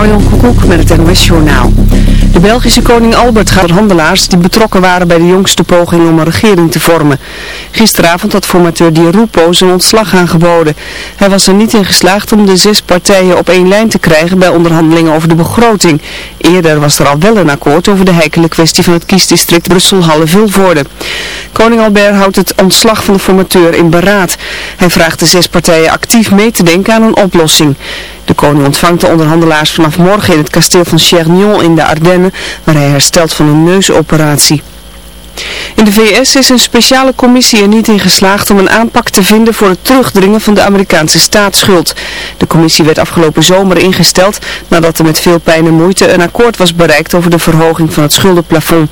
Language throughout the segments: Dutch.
Marjon Koekoek met het NOS Journaal. De Belgische koning Albert gaat handelaars die betrokken waren bij de jongste poging om een regering te vormen. Gisteravond had formateur Di Rupo zijn ontslag aangeboden. Hij was er niet in geslaagd om de zes partijen op één lijn te krijgen bij onderhandelingen over de begroting. Eerder was er al wel een akkoord over de heikele kwestie van het kiesdistrict Brussel-Halle-Vilvoorde. Koning Albert houdt het ontslag van de formateur in beraad. Hij vraagt de zes partijen actief mee te denken aan een oplossing. De koning ontvangt de onderhandelaars vanaf morgen in het kasteel van Chernion in de Ardennen, waar hij herstelt van een neusoperatie. In de VS is een speciale commissie er niet in geslaagd om een aanpak te vinden voor het terugdringen van de Amerikaanse staatsschuld. De commissie werd afgelopen zomer ingesteld nadat er met veel pijn en moeite een akkoord was bereikt over de verhoging van het schuldenplafond.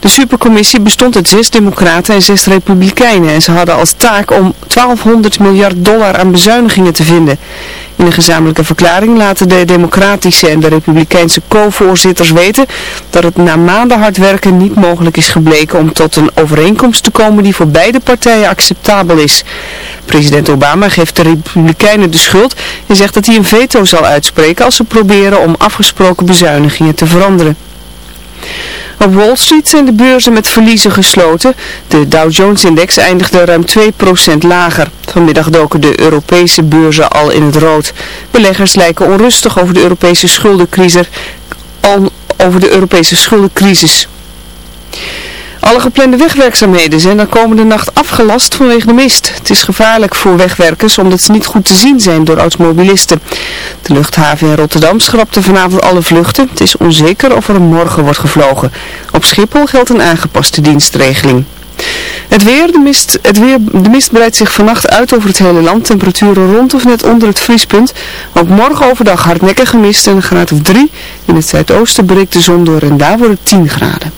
De supercommissie bestond uit zes democraten en zes republikeinen en ze hadden als taak om 1200 miljard dollar aan bezuinigingen te vinden. In een gezamenlijke verklaring laten de democratische en de republikeinse co-voorzitters weten dat het na maanden hard werken niet mogelijk is gebleken om tot een overeenkomst te komen die voor beide partijen acceptabel is. President Obama geeft de republikeinen de schuld en zegt dat hij een veto zal uitspreken als ze proberen om afgesproken bezuinigingen te veranderen. Op Wall Street zijn de beurzen met verliezen gesloten. De Dow Jones-index eindigde ruim 2% lager. Vanmiddag doken de Europese beurzen al in het rood. Beleggers lijken onrustig over de Europese schuldencrisis. Over de Europese schuldencrisis. Alle geplande wegwerkzaamheden zijn de komende nacht afgelast vanwege de mist. Het is gevaarlijk voor wegwerkers omdat ze niet goed te zien zijn door automobilisten. De luchthaven in Rotterdam schrapte vanavond alle vluchten. Het is onzeker of er morgen wordt gevlogen. Op Schiphol geldt een aangepaste dienstregeling. Het weer, de mist, het weer, de mist breidt zich vannacht uit over het hele land. Temperaturen rond of net onder het vriespunt. Ook morgen overdag hardnekkige mist en een graad of 3. In het zuidoosten breekt de zon door en daar wordt het 10 graden.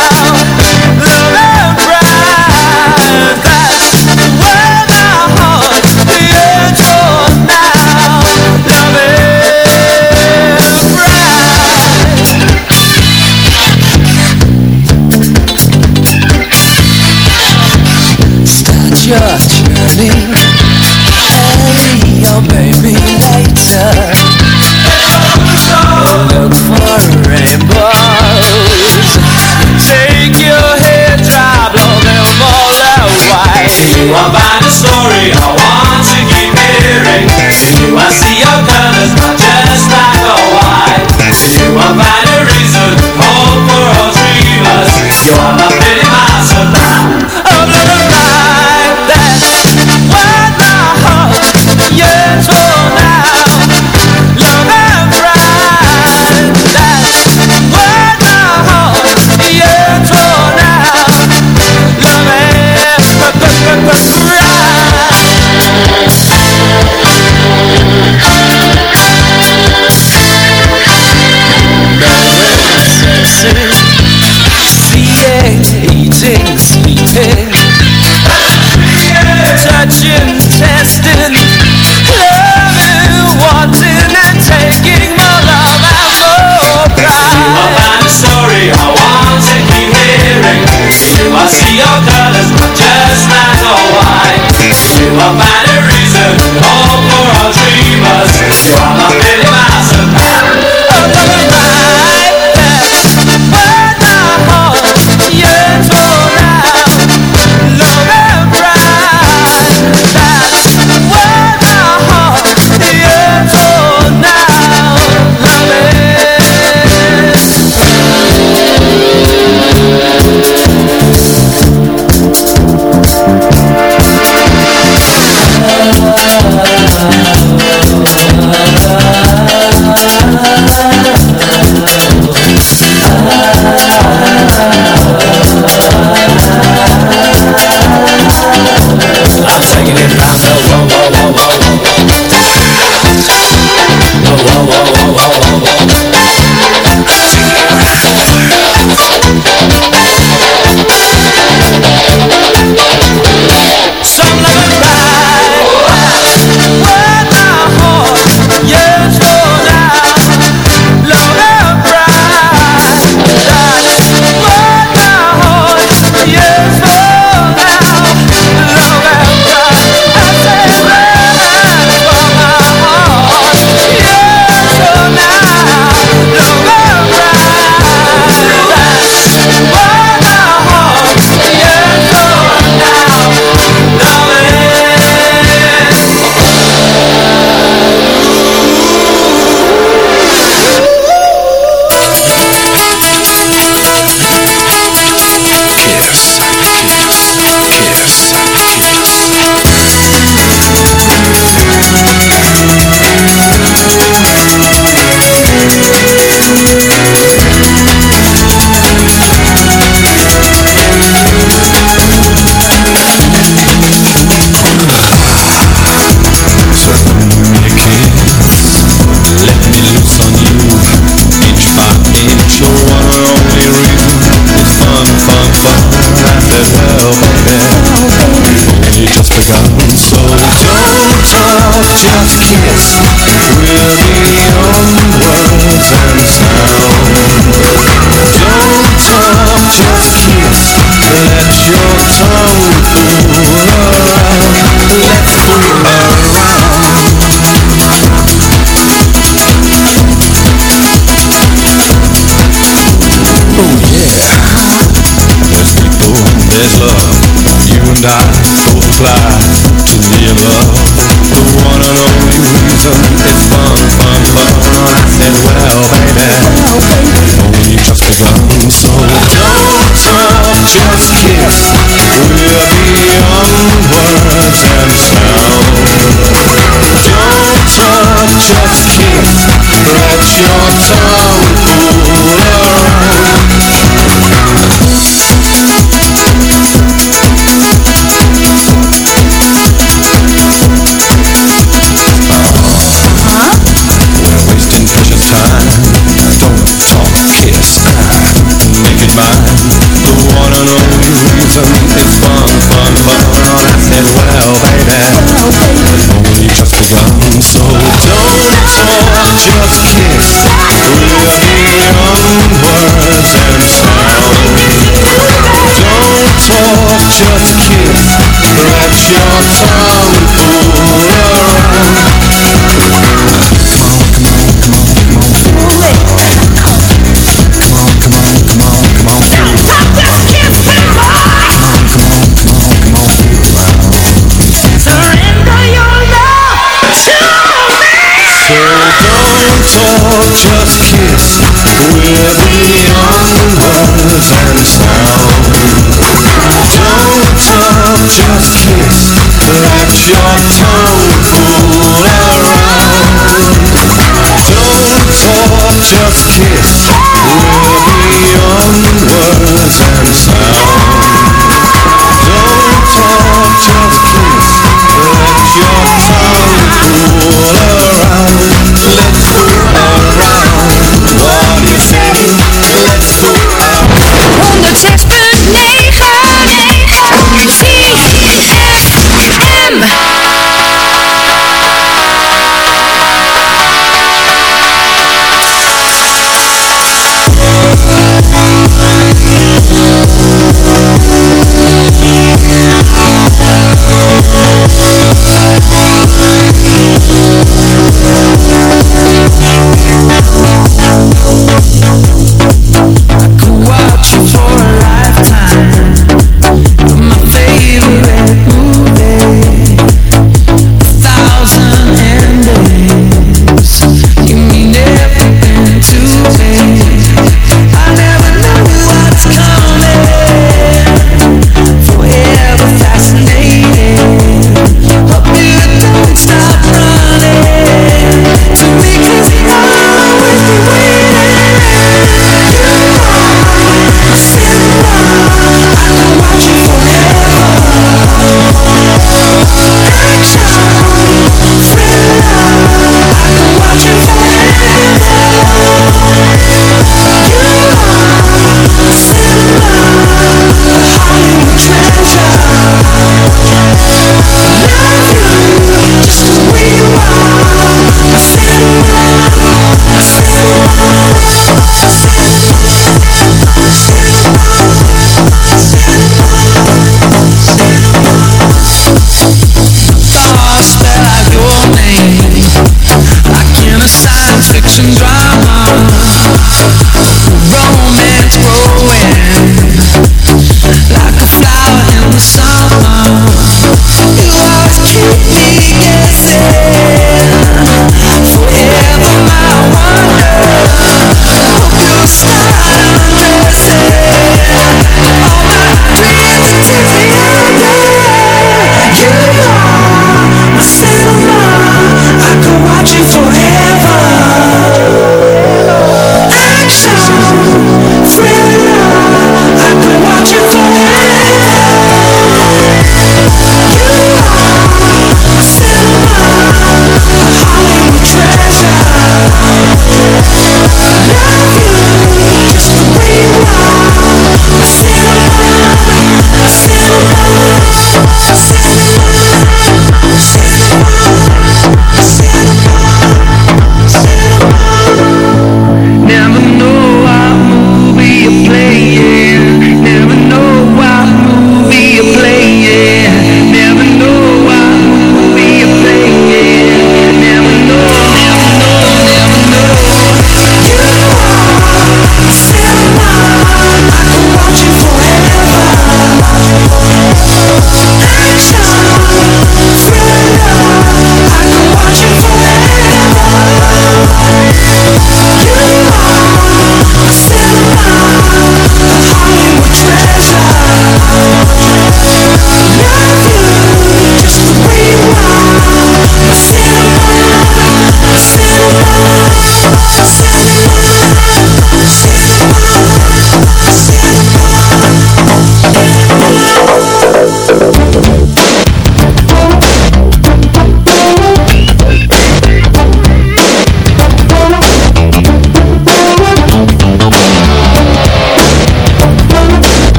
I find a story I want to keep hearing. In you I see your colors, not just black or white In you I find a reason, hope for all dreamers You're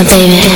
Straight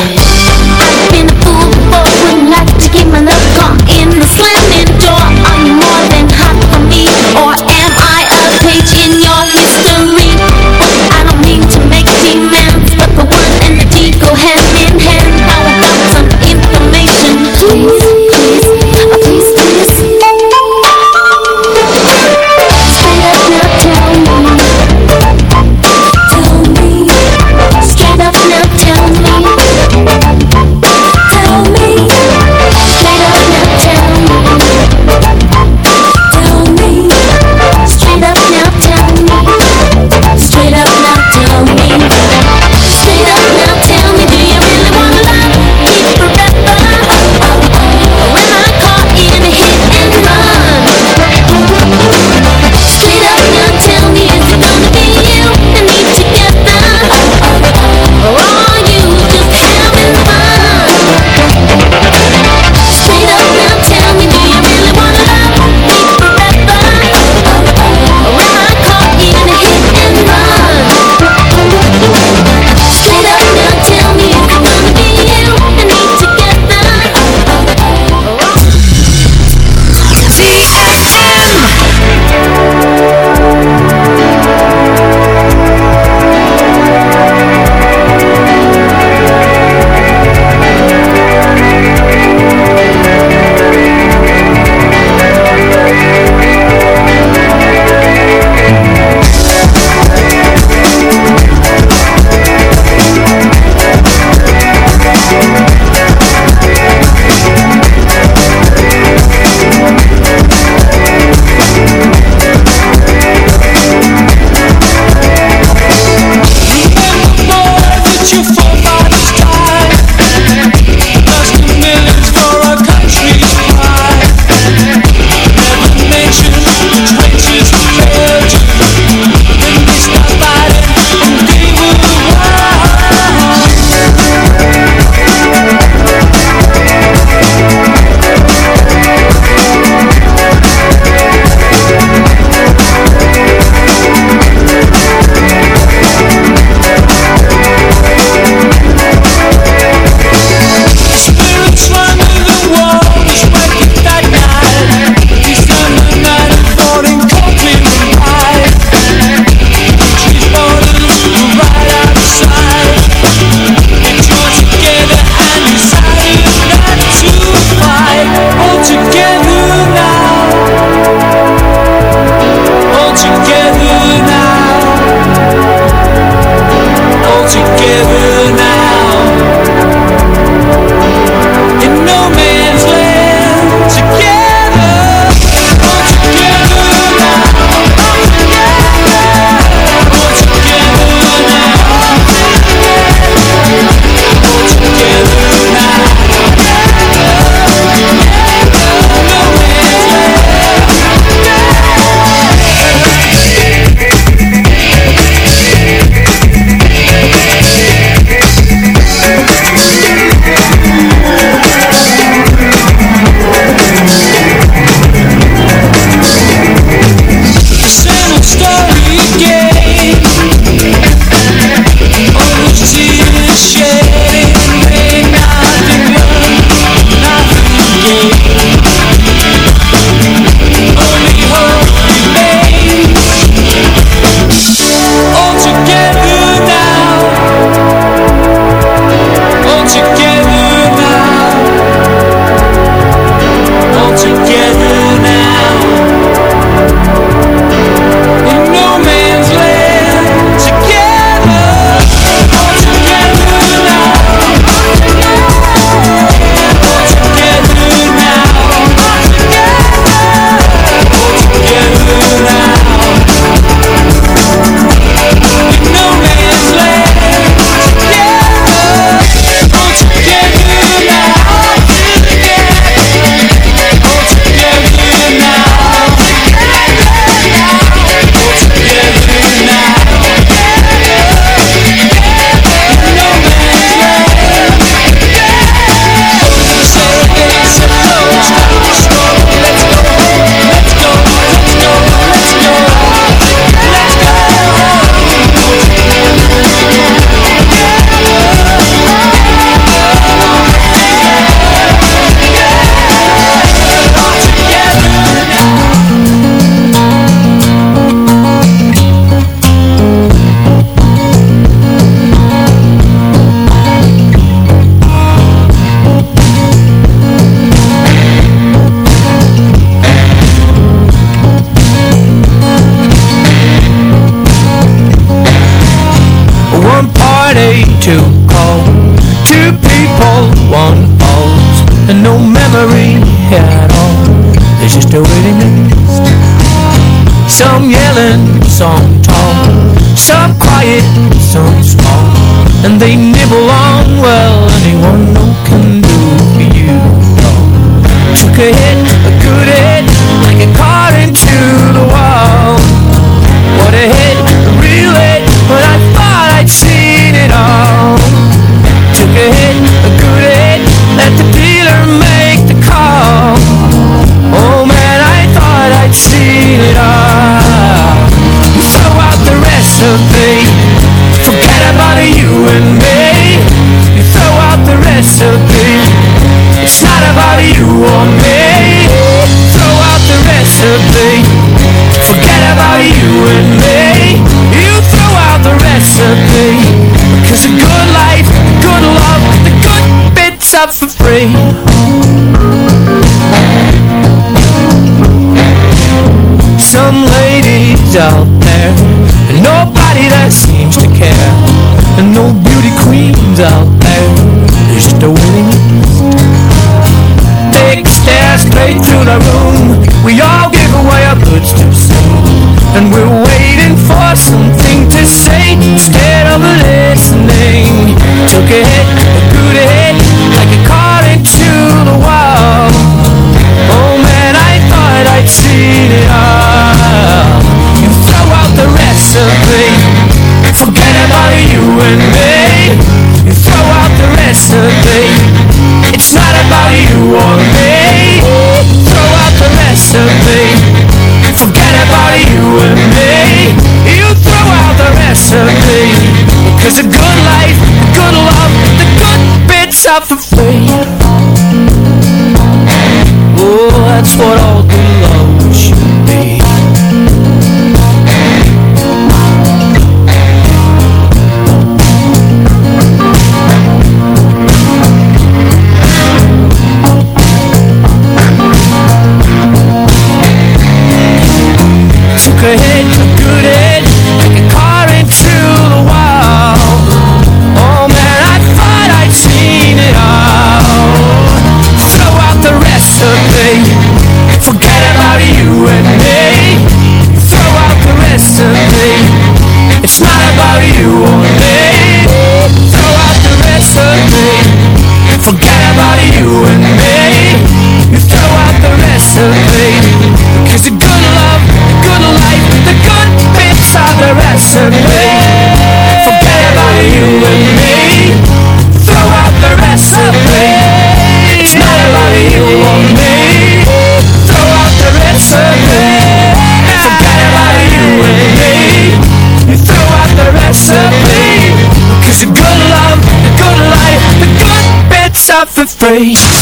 they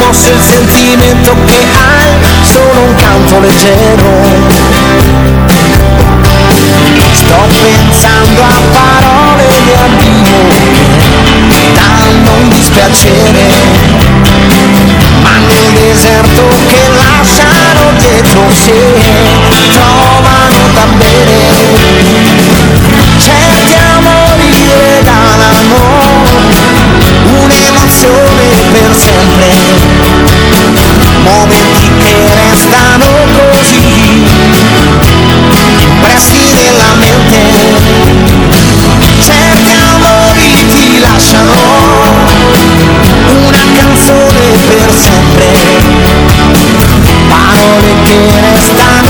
mosse il sentimento che hai, solo un canto leggero. Sto pensando a parole di addio che danno un dispiacere, ma nel deserto che lasciano dietro sé trovano da bere. Cerchiamo di regalano un'emozione per sempre sono così Presti nella mente. Certi amori ti lasciano. Una canzone per sempre. Parole che restano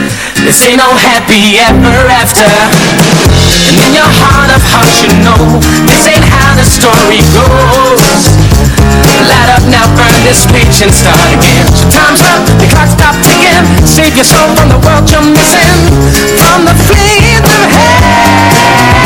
This ain't no happy ever after. And in your heart of hearts you know This ain't how the story goes. Light up now, burn this page and start again. Your time's up, the clock stopped ticking. Save your soul from the world you're missing. From the fleeing of hell.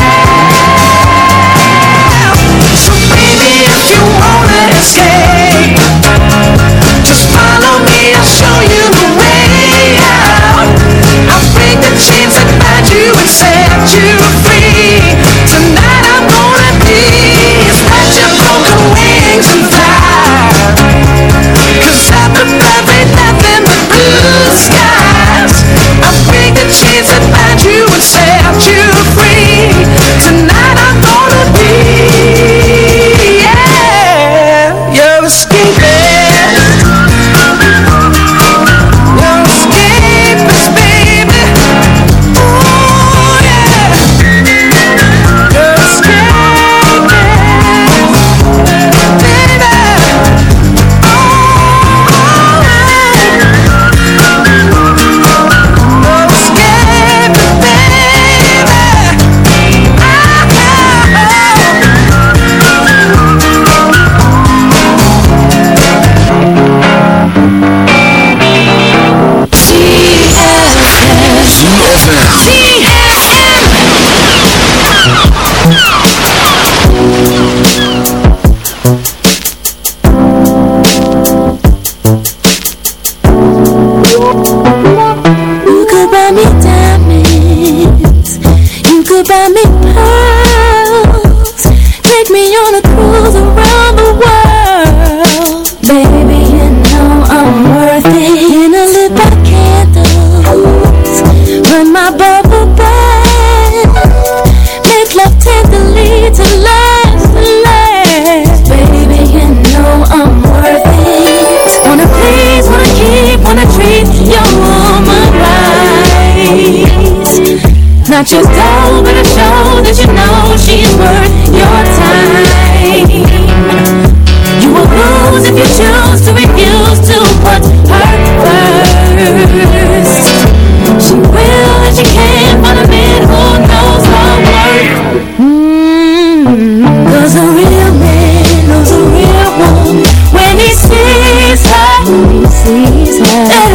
te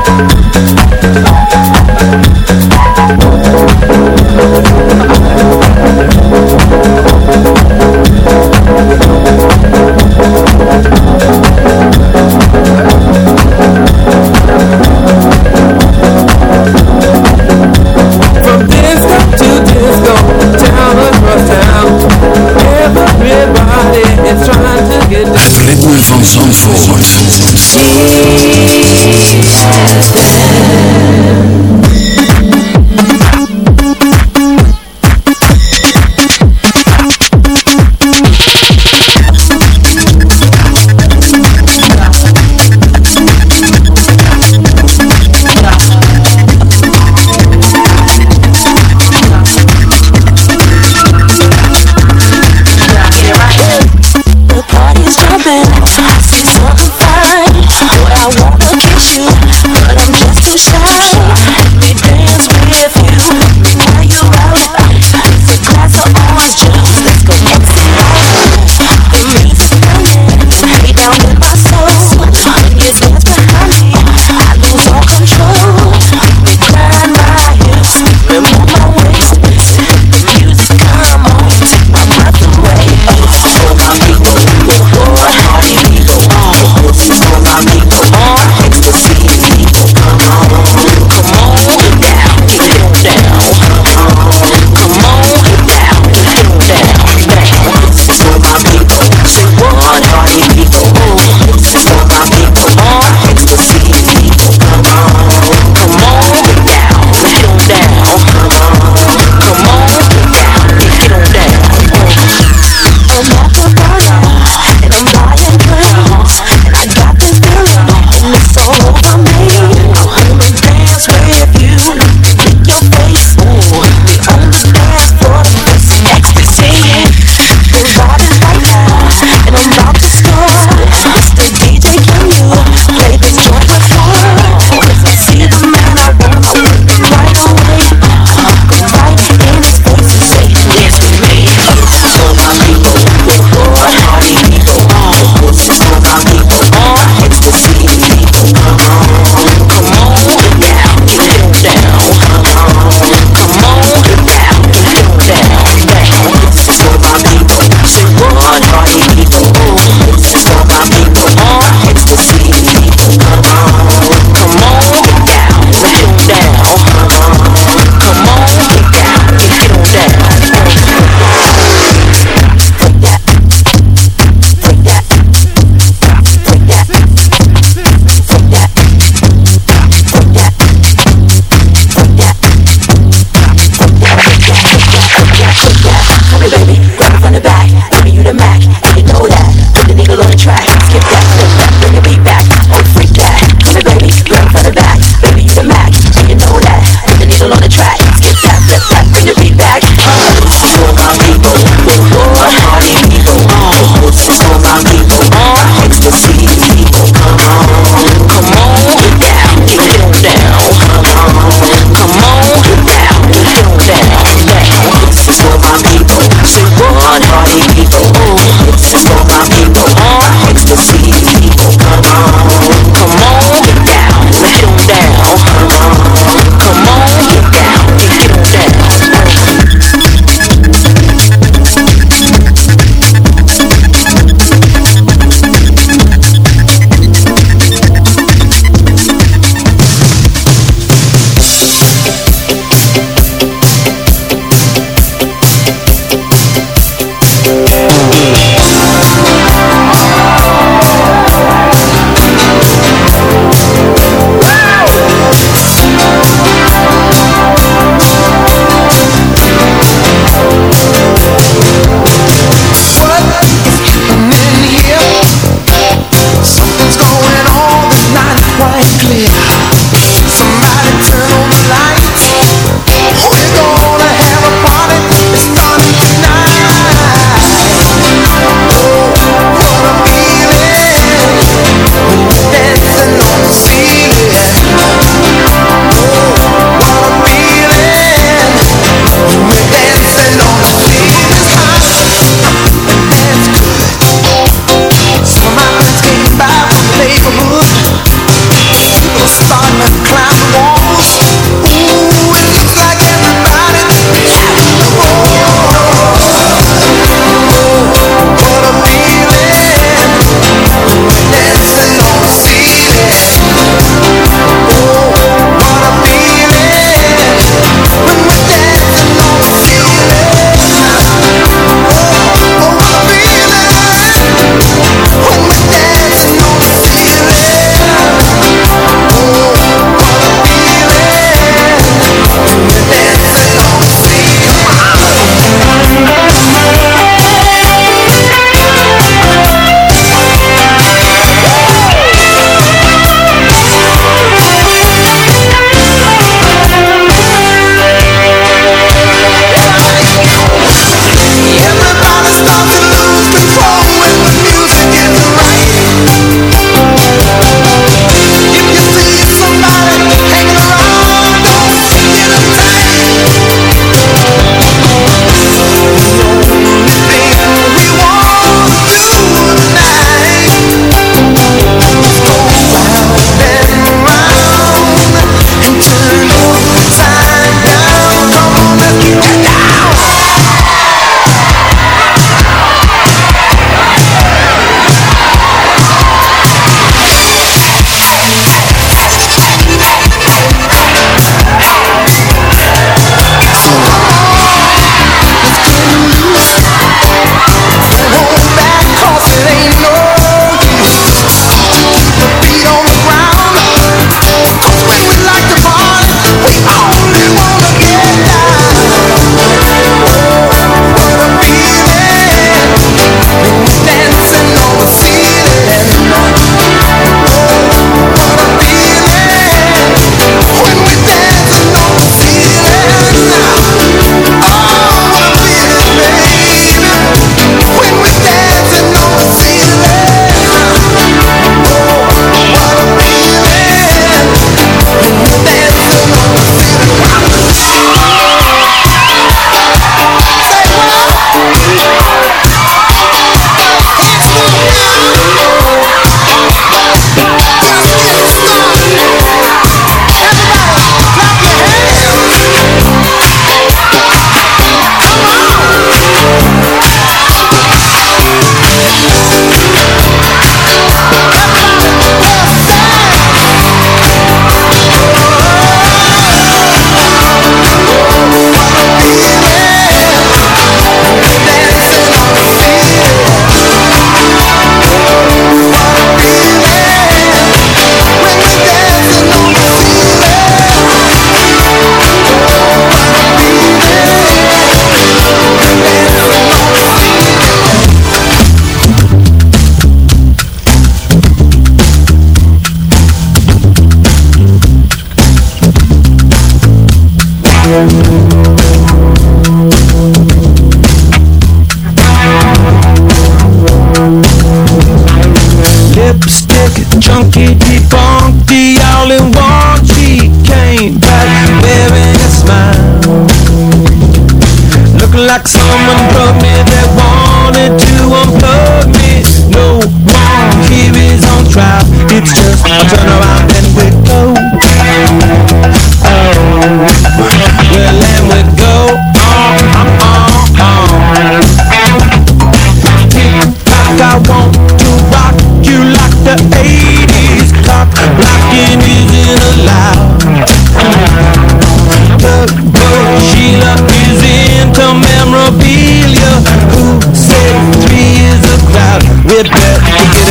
get, to get